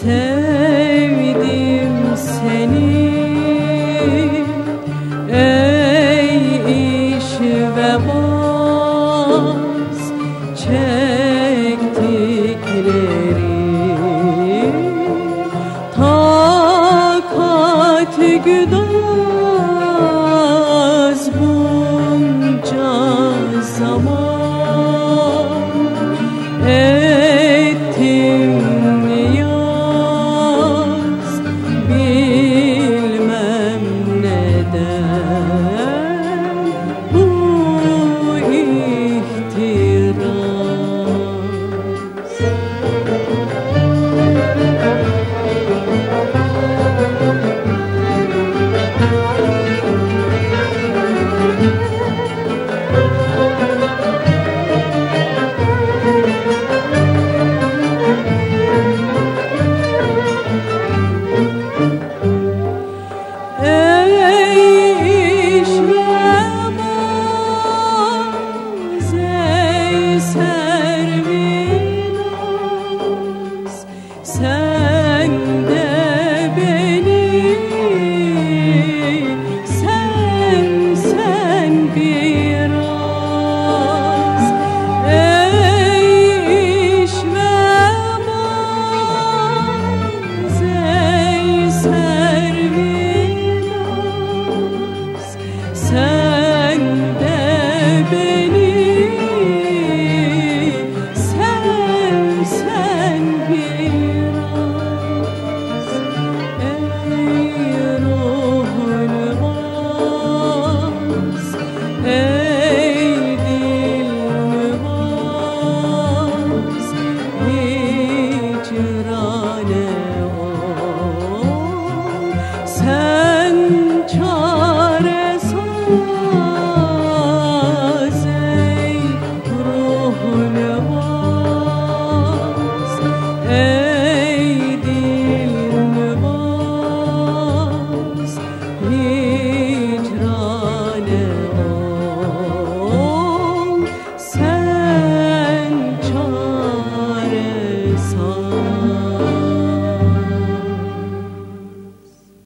Say. Saati güdaz bunca zaman. Ev